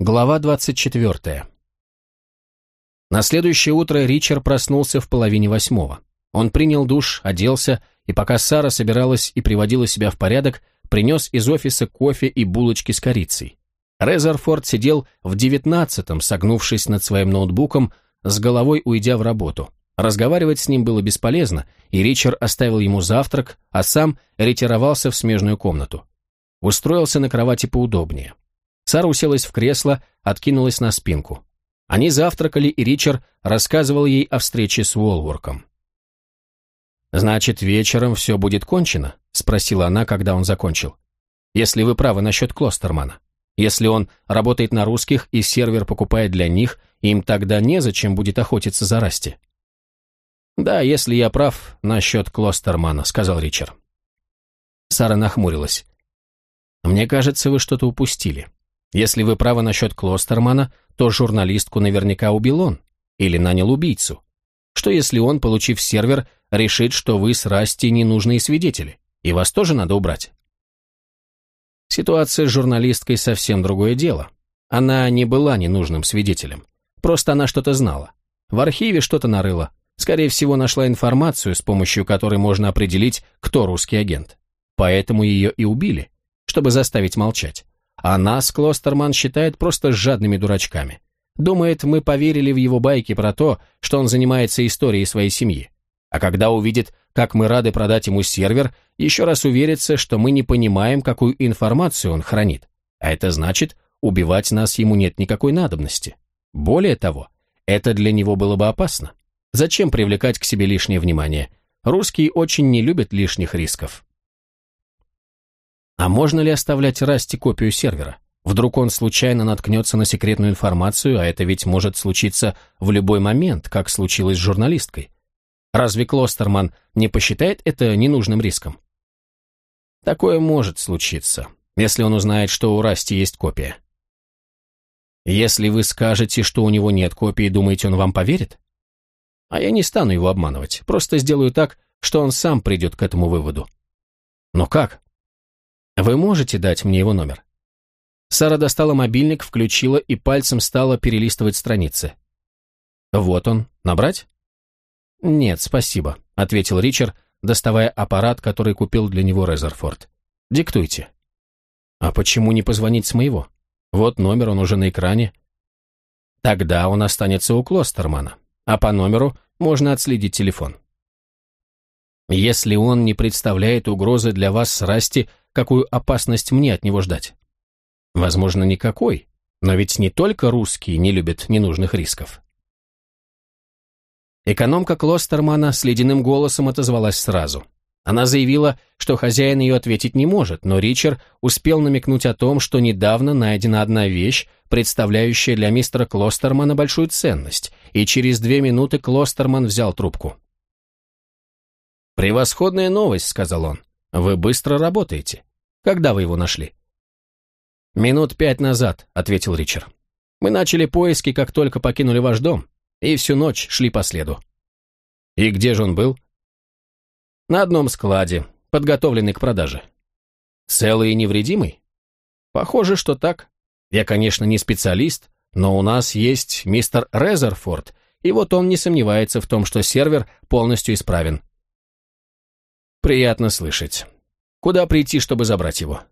Глава 24. На следующее утро Ричард проснулся в половине восьмого. Он принял душ, оделся, и пока Сара собиралась и приводила себя в порядок, принес из офиса кофе и булочки с корицей. Резерфорд сидел в девятнадцатом, согнувшись над своим ноутбуком, с головой уйдя в работу. Разговаривать с ним было бесполезно, и Ричард оставил ему завтрак, а сам ретировался в смежную комнату. Устроился на кровати поудобнее. Сара уселась в кресло, откинулась на спинку. Они завтракали, и Ричард рассказывал ей о встрече с Уолворком. «Значит, вечером все будет кончено?» — спросила она, когда он закончил. «Если вы правы насчет Клостермана. Если он работает на русских и сервер покупает для них, им тогда незачем будет охотиться за Расти». «Да, если я прав насчет Клостермана», — сказал Ричард. Сара нахмурилась. «Мне кажется, вы что-то упустили. Если вы правы насчет Клостермана, то журналистку наверняка убил он или нанял убийцу. Что если он, получив сервер, решит, что вы с Расти ненужные свидетели, и вас тоже надо убрать? Ситуация с журналисткой совсем другое дело. Она не была ненужным свидетелем. Просто она что-то знала. В архиве что-то нарыла. Скорее всего, нашла информацию, с помощью которой можно определить, кто русский агент. Поэтому ее и убили, чтобы заставить молчать. А нас Клостерман считает просто жадными дурачками. Думает, мы поверили в его байки про то, что он занимается историей своей семьи. А когда увидит, как мы рады продать ему сервер, еще раз уверится, что мы не понимаем, какую информацию он хранит. А это значит, убивать нас ему нет никакой надобности. Более того, это для него было бы опасно. Зачем привлекать к себе лишнее внимание? Русские очень не любят лишних рисков. А можно ли оставлять Расти копию сервера? Вдруг он случайно наткнется на секретную информацию, а это ведь может случиться в любой момент, как случилось с журналисткой. Разве Клостерман не посчитает это ненужным риском? Такое может случиться, если он узнает, что у Расти есть копия. Если вы скажете, что у него нет копии, думаете, он вам поверит? А я не стану его обманывать, просто сделаю так, что он сам придет к этому выводу. Но как? Вы можете дать мне его номер?» Сара достала мобильник, включила и пальцем стала перелистывать страницы. «Вот он. Набрать?» «Нет, спасибо», — ответил Ричард, доставая аппарат, который купил для него Резерфорд. «Диктуйте». «А почему не позвонить с моего? Вот номер, он уже на экране». «Тогда он останется у Клостермана, а по номеру можно отследить телефон». «Если он не представляет угрозы для вас с Расти, какую опасность мне от него ждать? Возможно, никакой, но ведь не только русские не любят ненужных рисков. Экономка Клостермана с ледяным голосом отозвалась сразу. Она заявила, что хозяин ее ответить не может, но Ричард успел намекнуть о том, что недавно найдена одна вещь, представляющая для мистера Клостермана большую ценность, и через две минуты Клостерман взял трубку. «Превосходная новость», — сказал он. «Вы быстро работаете. Когда вы его нашли?» «Минут пять назад», — ответил Ричард. «Мы начали поиски, как только покинули ваш дом, и всю ночь шли по следу». «И где же он был?» «На одном складе, подготовленный к продаже». «Целый и невредимый?» «Похоже, что так. Я, конечно, не специалист, но у нас есть мистер Резерфорд, и вот он не сомневается в том, что сервер полностью исправен». «Приятно слышать. Куда прийти, чтобы забрать его?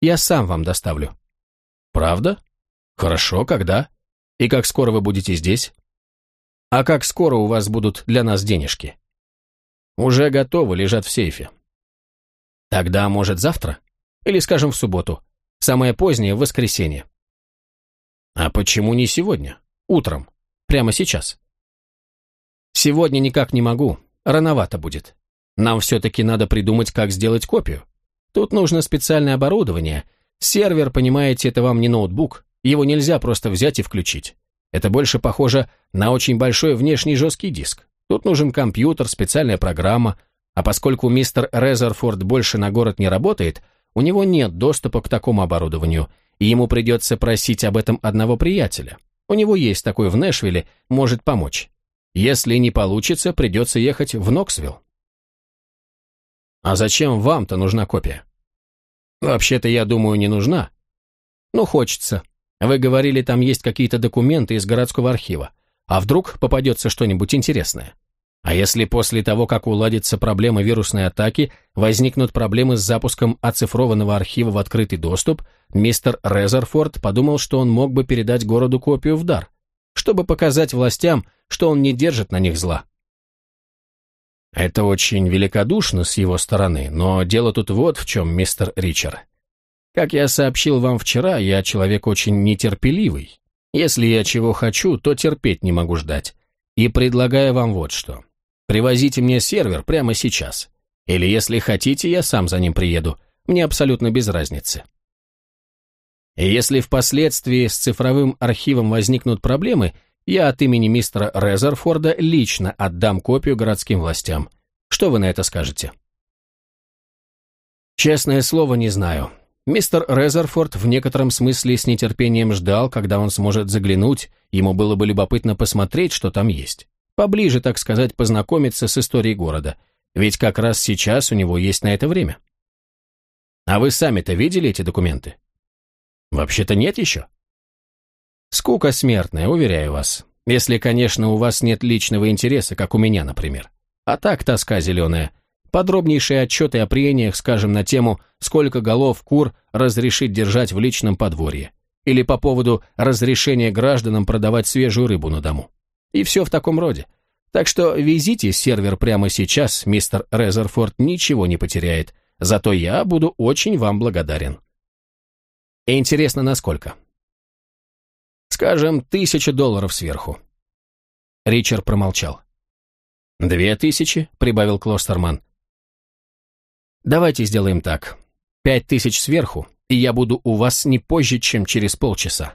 Я сам вам доставлю. Правда? Хорошо, когда? И как скоро вы будете здесь? А как скоро у вас будут для нас денежки? Уже готовы, лежат в сейфе. Тогда, может, завтра? Или, скажем, в субботу. Самое позднее, в воскресенье. А почему не сегодня? Утром. Прямо сейчас. Сегодня никак не могу. Рановато будет. Нам все-таки надо придумать, как сделать копию. Тут нужно специальное оборудование. Сервер, понимаете, это вам не ноутбук. Его нельзя просто взять и включить. Это больше похоже на очень большой внешний жесткий диск. Тут нужен компьютер, специальная программа. А поскольку мистер Резерфорд больше на город не работает, у него нет доступа к такому оборудованию, и ему придется просить об этом одного приятеля. У него есть такой в Нэшвилле, может помочь. Если не получится, придется ехать в Ноксвилл. А зачем вам-то нужна копия? Вообще-то, я думаю, не нужна. Ну, хочется. Вы говорили, там есть какие-то документы из городского архива. А вдруг попадется что-нибудь интересное? А если после того, как уладится проблема вирусной атаки, возникнут проблемы с запуском оцифрованного архива в открытый доступ, мистер Резерфорд подумал, что он мог бы передать городу копию в дар, чтобы показать властям, что он не держит на них зла. Это очень великодушно с его стороны, но дело тут вот в чем, мистер Ричард. Как я сообщил вам вчера, я человек очень нетерпеливый. Если я чего хочу, то терпеть не могу ждать. И предлагаю вам вот что. Привозите мне сервер прямо сейчас. Или, если хотите, я сам за ним приеду. Мне абсолютно без разницы. И если впоследствии с цифровым архивом возникнут проблемы, я от имени мистера Резерфорда лично отдам копию городским властям. Что вы на это скажете? Честное слово, не знаю. Мистер Резерфорд в некотором смысле с нетерпением ждал, когда он сможет заглянуть, ему было бы любопытно посмотреть, что там есть поближе, так сказать, познакомиться с историей города, ведь как раз сейчас у него есть на это время. А вы сами-то видели эти документы? Вообще-то нет еще. Скука смертная, уверяю вас. Если, конечно, у вас нет личного интереса, как у меня, например. А так тоска зеленая. Подробнейшие отчеты о прениях, скажем, на тему, сколько голов кур разрешить держать в личном подворье. Или по поводу разрешения гражданам продавать свежую рыбу на дому. И все в таком роде. Так что везите сервер прямо сейчас, мистер Резерфорд ничего не потеряет, зато я буду очень вам благодарен. Интересно, насколько? Скажем, тысяча долларов сверху. Ричард промолчал. «Две тысячи?» — прибавил Клостерман. «Давайте сделаем так. Пять тысяч сверху, и я буду у вас не позже, чем через полчаса.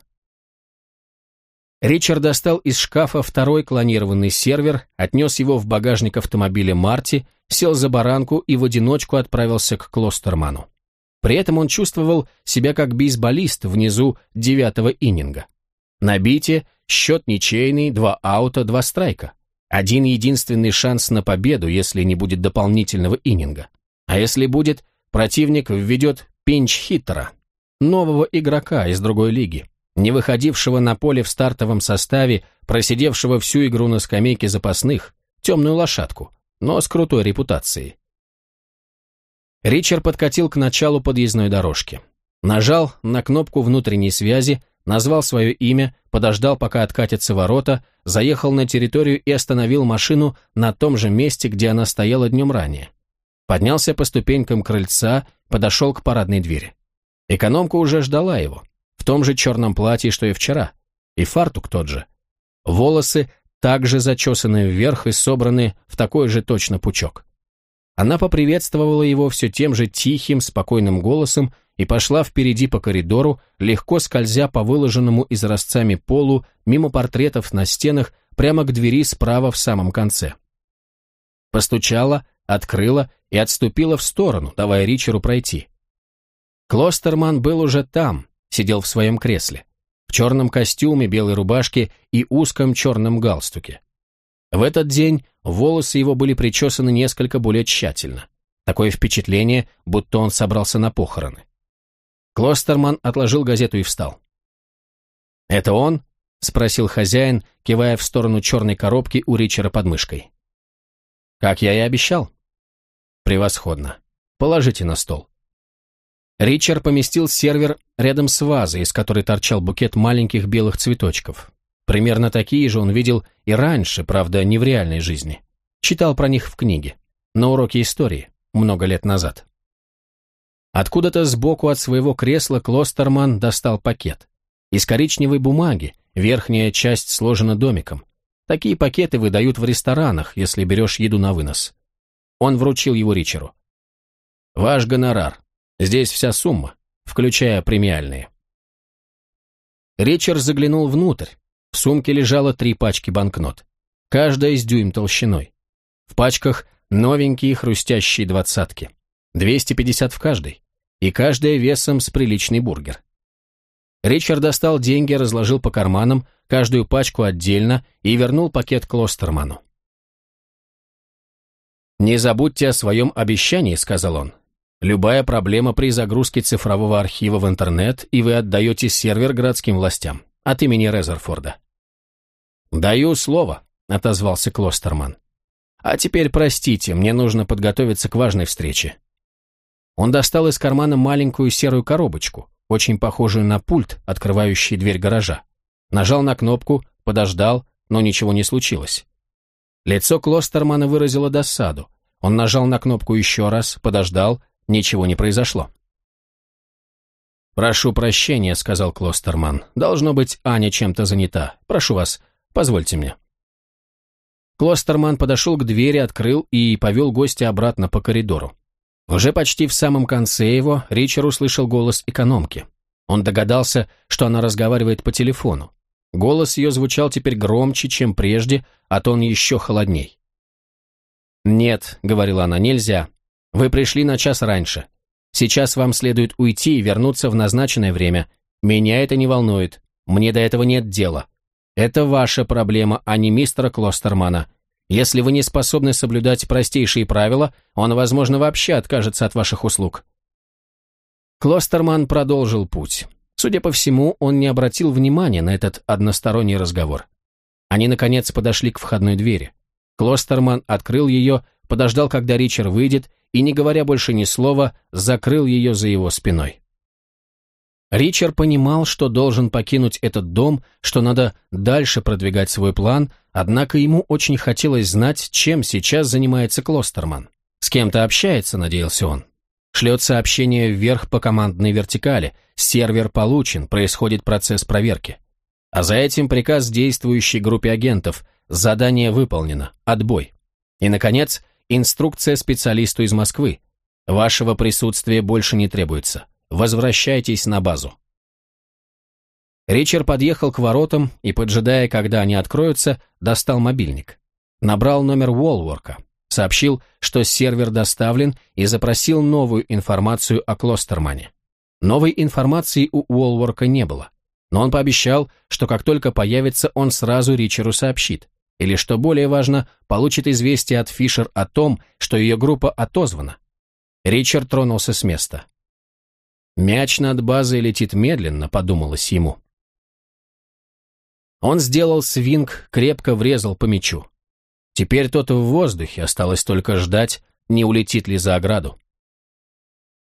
Ричард достал из шкафа второй клонированный сервер, отнес его в багажник автомобиля Марти, сел за баранку и в одиночку отправился к Клостерману. При этом он чувствовал себя как бейсболист внизу девятого иннинга. На бите счет ничейный, два аута, два страйка. Один единственный шанс на победу, если не будет дополнительного иннинга. А если будет, противник введет пинч-хиттера, нового игрока из другой лиги не выходившего на поле в стартовом составе, просидевшего всю игру на скамейке запасных, темную лошадку, но с крутой репутацией. Ричард подкатил к началу подъездной дорожки. Нажал на кнопку внутренней связи, назвал свое имя, подождал, пока откатятся ворота, заехал на территорию и остановил машину на том же месте, где она стояла днем ранее. Поднялся по ступенькам крыльца, подошел к парадной двери. Экономка уже ждала его в том же черном платье, что и вчера, и фартук тот же. Волосы также зачесаны вверх и собраны в такой же точно пучок. Она поприветствовала его все тем же тихим, спокойным голосом и пошла впереди по коридору, легко скользя по выложенному изразцами полу, мимо портретов на стенах, прямо к двери справа в самом конце. Постучала, открыла и отступила в сторону, давая Ричеру пройти. Клостерман был уже там, сидел в своем кресле, в черном костюме, белой рубашке и узком черном галстуке. В этот день волосы его были причесаны несколько более тщательно. Такое впечатление, будто он собрался на похороны. Клостерман отложил газету и встал. «Это он?» — спросил хозяин, кивая в сторону черной коробки у Ричера под мышкой. «Как я и обещал». «Превосходно. Положите на стол». Ричард поместил сервер рядом с вазой, из которой торчал букет маленьких белых цветочков. Примерно такие же он видел и раньше, правда, не в реальной жизни. Читал про них в книге, на уроке истории, много лет назад. Откуда-то сбоку от своего кресла Клостерман достал пакет. Из коричневой бумаги, верхняя часть сложена домиком. Такие пакеты выдают в ресторанах, если берешь еду на вынос. Он вручил его Ричеру. «Ваш гонорар. Здесь вся сумма, включая премиальные. Ричард заглянул внутрь. В сумке лежало три пачки банкнот. Каждая с дюйм толщиной. В пачках новенькие хрустящие двадцатки. 250 в каждой. И каждая весом с приличный бургер. Ричард достал деньги, разложил по карманам, каждую пачку отдельно и вернул пакет Клостерману. «Не забудьте о своем обещании», — сказал он. Любая проблема при загрузке цифрового архива в интернет, и вы отдаете сервер городским властям. От имени Резерфорда. «Даю слово», — отозвался Клостерман. «А теперь простите, мне нужно подготовиться к важной встрече». Он достал из кармана маленькую серую коробочку, очень похожую на пульт, открывающий дверь гаража. Нажал на кнопку, подождал, но ничего не случилось. Лицо Клостермана выразило досаду. Он нажал на кнопку еще раз, подождал, ничего не произошло. «Прошу прощения», — сказал Клостерман. «Должно быть, Аня чем-то занята. Прошу вас, позвольте мне». Клостерман подошел к двери, открыл и повел гостя обратно по коридору. Уже почти в самом конце его Ричард услышал голос экономки. Он догадался, что она разговаривает по телефону. Голос ее звучал теперь громче, чем прежде, а тон еще холодней. «Нет», — говорила она, — «нельзя. Вы пришли на час раньше. Сейчас вам следует уйти и вернуться в назначенное время. Меня это не волнует. Мне до этого нет дела. Это ваша проблема, а не мистера Клостермана. Если вы не способны соблюдать простейшие правила, он, возможно, вообще откажется от ваших услуг. Клостерман продолжил путь. Судя по всему, он не обратил внимания на этот односторонний разговор. Они, наконец, подошли к входной двери. Клостерман открыл ее, подождал, когда Ричард выйдет, и, не говоря больше ни слова, закрыл ее за его спиной. Ричард понимал, что должен покинуть этот дом, что надо дальше продвигать свой план, однако ему очень хотелось знать, чем сейчас занимается Клостерман. С кем-то общается, надеялся он. Шлет сообщение вверх по командной вертикали, сервер получен, происходит процесс проверки. А за этим приказ действующей группе агентов, задание выполнено, отбой. И, наконец, инструкция специалисту из Москвы. Вашего присутствия больше не требуется. Возвращайтесь на базу. Ричард подъехал к воротам и, поджидая, когда они откроются, достал мобильник. Набрал номер Уолворка, сообщил, что сервер доставлен и запросил новую информацию о Клостермане. Новой информации у Уолворка не было, но он пообещал, что как только появится, он сразу Ричеру сообщит, или, что более важно, получит известие от Фишер о том, что ее группа отозвана. Ричард тронулся с места. «Мяч над базой летит медленно», — подумалось ему. Он сделал свинг, крепко врезал по мячу. Теперь тот в воздухе, осталось только ждать, не улетит ли за ограду.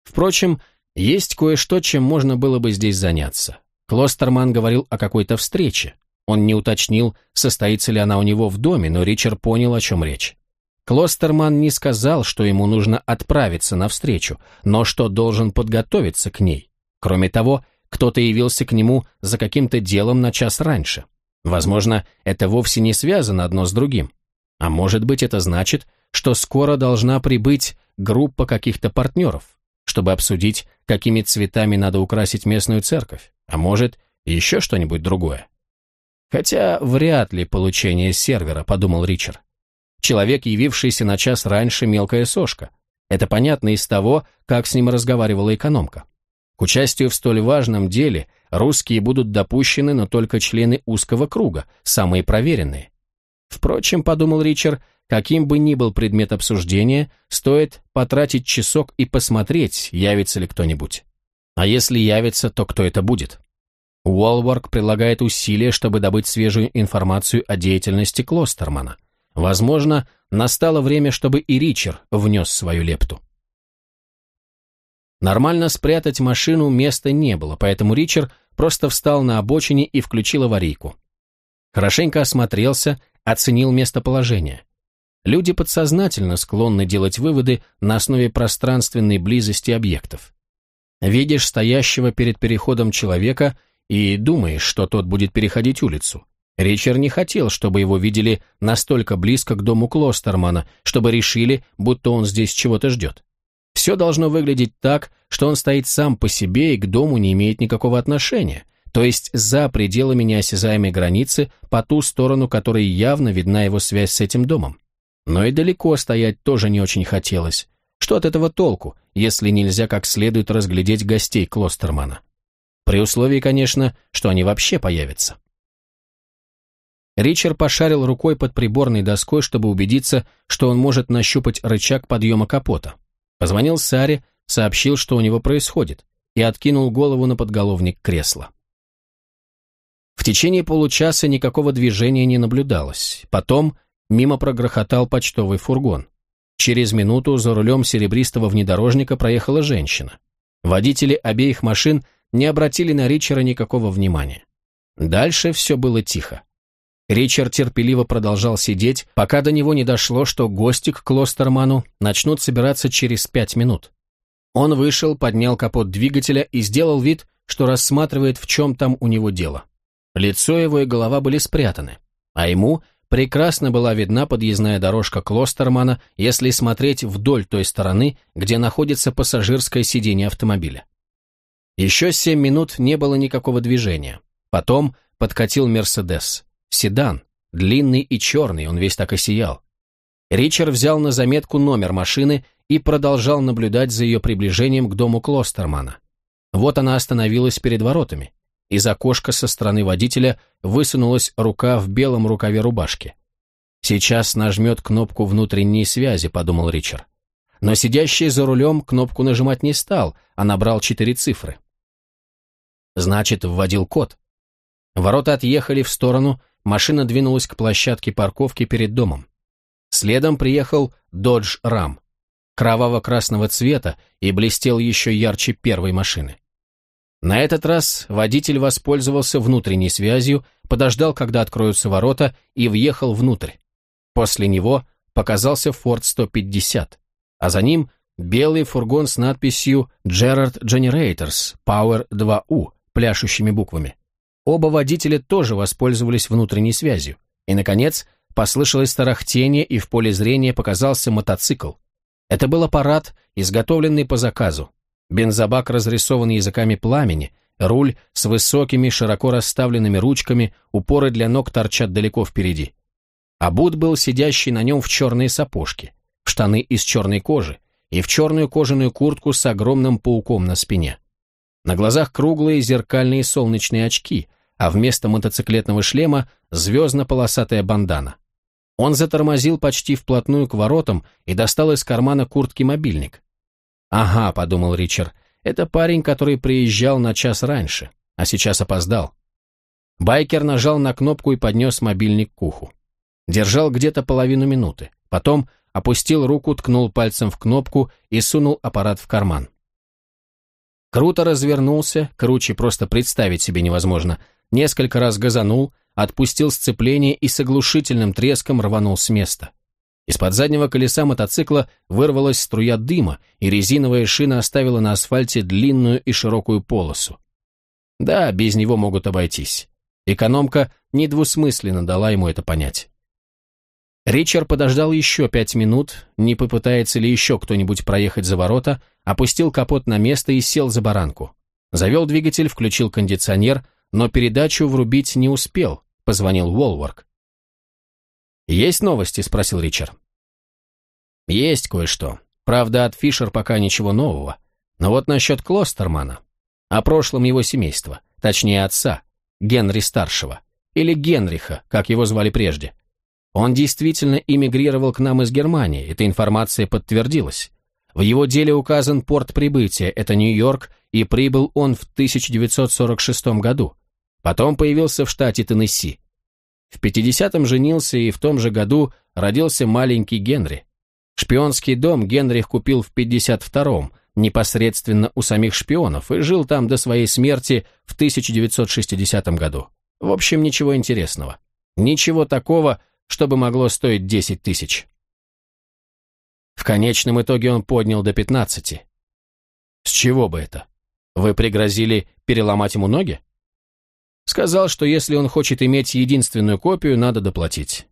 Впрочем, есть кое-что, чем можно было бы здесь заняться. Клостерман говорил о какой-то встрече. Он не уточнил, состоится ли она у него в доме, но Ричард понял, о чем речь. Клостерман не сказал, что ему нужно отправиться навстречу, но что должен подготовиться к ней. Кроме того, кто-то явился к нему за каким-то делом на час раньше. Возможно, это вовсе не связано одно с другим. А может быть, это значит, что скоро должна прибыть группа каких-то партнеров, чтобы обсудить, какими цветами надо украсить местную церковь, а может, еще что-нибудь другое. Хотя вряд ли получение сервера, подумал Ричард. Человек, явившийся на час раньше, мелкая сошка. Это понятно из того, как с ним разговаривала экономка. К участию в столь важном деле русские будут допущены, но только члены узкого круга, самые проверенные. Впрочем, подумал Ричард, каким бы ни был предмет обсуждения, стоит потратить часок и посмотреть, явится ли кто-нибудь. А если явится, то кто это будет? Уолворк прилагает усилия, чтобы добыть свежую информацию о деятельности Клостермана. Возможно, настало время, чтобы и Ричард внес свою лепту. Нормально спрятать машину места не было, поэтому Ричард просто встал на обочине и включил аварийку. Хорошенько осмотрелся, оценил местоположение. Люди подсознательно склонны делать выводы на основе пространственной близости объектов. Видишь стоящего перед переходом человека и думаешь, что тот будет переходить улицу. Ричард не хотел, чтобы его видели настолько близко к дому Клостермана, чтобы решили, будто он здесь чего-то ждет. Все должно выглядеть так, что он стоит сам по себе и к дому не имеет никакого отношения, то есть за пределами неосязаемой границы, по ту сторону которой явно видна его связь с этим домом. Но и далеко стоять тоже не очень хотелось. Что от этого толку, если нельзя как следует разглядеть гостей Клостермана? При условии, конечно, что они вообще появятся. Ричард пошарил рукой под приборной доской, чтобы убедиться, что он может нащупать рычаг подъема капота. Позвонил Саре, сообщил, что у него происходит, и откинул голову на подголовник кресла. В течение получаса никакого движения не наблюдалось. Потом мимо прогрохотал почтовый фургон. Через минуту за рулем серебристого внедорожника проехала женщина. Водители обеих машин не обратили на Ричера никакого внимания. Дальше все было тихо. Ричард терпеливо продолжал сидеть, пока до него не дошло, что гости к Клостерману начнут собираться через пять минут. Он вышел, поднял капот двигателя и сделал вид, что рассматривает, в чем там у него дело. Лицо его и голова были спрятаны, а ему прекрасно была видна подъездная дорожка Клостермана, если смотреть вдоль той стороны, где находится пассажирское сиденье автомобиля. Еще семь минут не было никакого движения. Потом подкатил «Мерседес». Седан, длинный и черный, он весь так и сиял. Ричард взял на заметку номер машины и продолжал наблюдать за ее приближением к дому Клостермана. Вот она остановилась перед воротами. Из окошка со стороны водителя высунулась рука в белом рукаве рубашки. «Сейчас нажмет кнопку внутренней связи», — подумал Ричард. Но сидящий за рулем кнопку нажимать не стал, а набрал четыре цифры. Значит, вводил код. Ворота отъехали в сторону, машина двинулась к площадке парковки перед домом. Следом приехал Dodge Ram, кроваво-красного цвета и блестел еще ярче первой машины. На этот раз водитель воспользовался внутренней связью, подождал, когда откроются ворота, и въехал внутрь. После него показался Ford 150, а за ним белый фургон с надписью «Gerard Generators Power 2U» пляшущими буквами. Оба водителя тоже воспользовались внутренней связью. И, наконец, послышалось тарахтение, и в поле зрения показался мотоцикл. Это был аппарат, изготовленный по заказу, бензобак разрисован языками пламени, руль с высокими, широко расставленными ручками, упоры для ног торчат далеко впереди. Абут был сидящий на нем в черные сапожки, в штаны из черной кожи и в черную кожаную куртку с огромным пауком на спине. На глазах круглые зеркальные солнечные очки, а вместо мотоциклетного шлема звездно-полосатая бандана. Он затормозил почти вплотную к воротам и достал из кармана куртки мобильник. «Ага», — подумал Ричард, — «это парень, который приезжал на час раньше, а сейчас опоздал». Байкер нажал на кнопку и поднес мобильник к уху. Держал где-то половину минуты. Потом опустил руку, ткнул пальцем в кнопку и сунул аппарат в карман. Круто развернулся, круче просто представить себе невозможно, несколько раз газанул, отпустил сцепление и с оглушительным треском рванул с места. Из-под заднего колеса мотоцикла вырвалась струя дыма, и резиновая шина оставила на асфальте длинную и широкую полосу. Да, без него могут обойтись. Экономка недвусмысленно дала ему это понять. Ричард подождал еще пять минут, не попытается ли еще кто-нибудь проехать за ворота, опустил капот на место и сел за баранку. Завел двигатель, включил кондиционер, но передачу врубить не успел, позвонил Уолворк. «Есть новости?» – спросил Ричард. «Есть кое-что. Правда, от Фишер пока ничего нового. Но вот насчет Клостермана. О прошлом его семейства, точнее отца, Генри-старшего. Или Генриха, как его звали прежде. Он действительно эмигрировал к нам из Германии, эта информация подтвердилась. В его деле указан порт прибытия, это Нью-Йорк, и прибыл он в 1946 году. Потом появился в штате Теннесси. В 50-м женился и в том же году родился маленький Генри. Шпионский дом Генрих купил в 52-м, непосредственно у самих шпионов, и жил там до своей смерти в 1960 году. В общем, ничего интересного. Ничего такого, чтобы могло стоить 10 тысяч. В конечном итоге он поднял до 15. С чего бы это? Вы пригрозили переломать ему ноги? Сказал, что если он хочет иметь единственную копию, надо доплатить.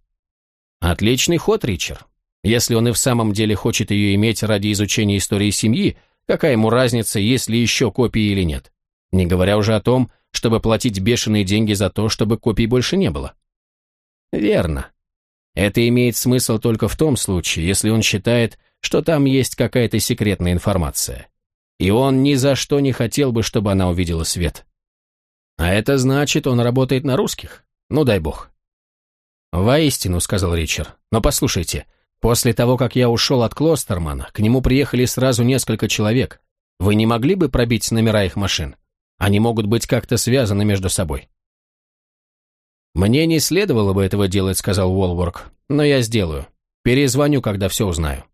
Отличный ход, Ричард. Если он и в самом деле хочет ее иметь ради изучения истории семьи, какая ему разница, есть ли еще копии или нет? Не говоря уже о том, чтобы платить бешеные деньги за то, чтобы копий больше не было. Верно. Это имеет смысл только в том случае, если он считает, что там есть какая-то секретная информация. И он ни за что не хотел бы, чтобы она увидела свет. А это значит, он работает на русских? Ну, дай бог. Воистину, сказал Ричард. Но послушайте, После того, как я ушел от Клостермана, к нему приехали сразу несколько человек. Вы не могли бы пробить номера их машин? Они могут быть как-то связаны между собой». «Мне не следовало бы этого делать», — сказал Уолворк, — «но я сделаю. Перезвоню, когда все узнаю».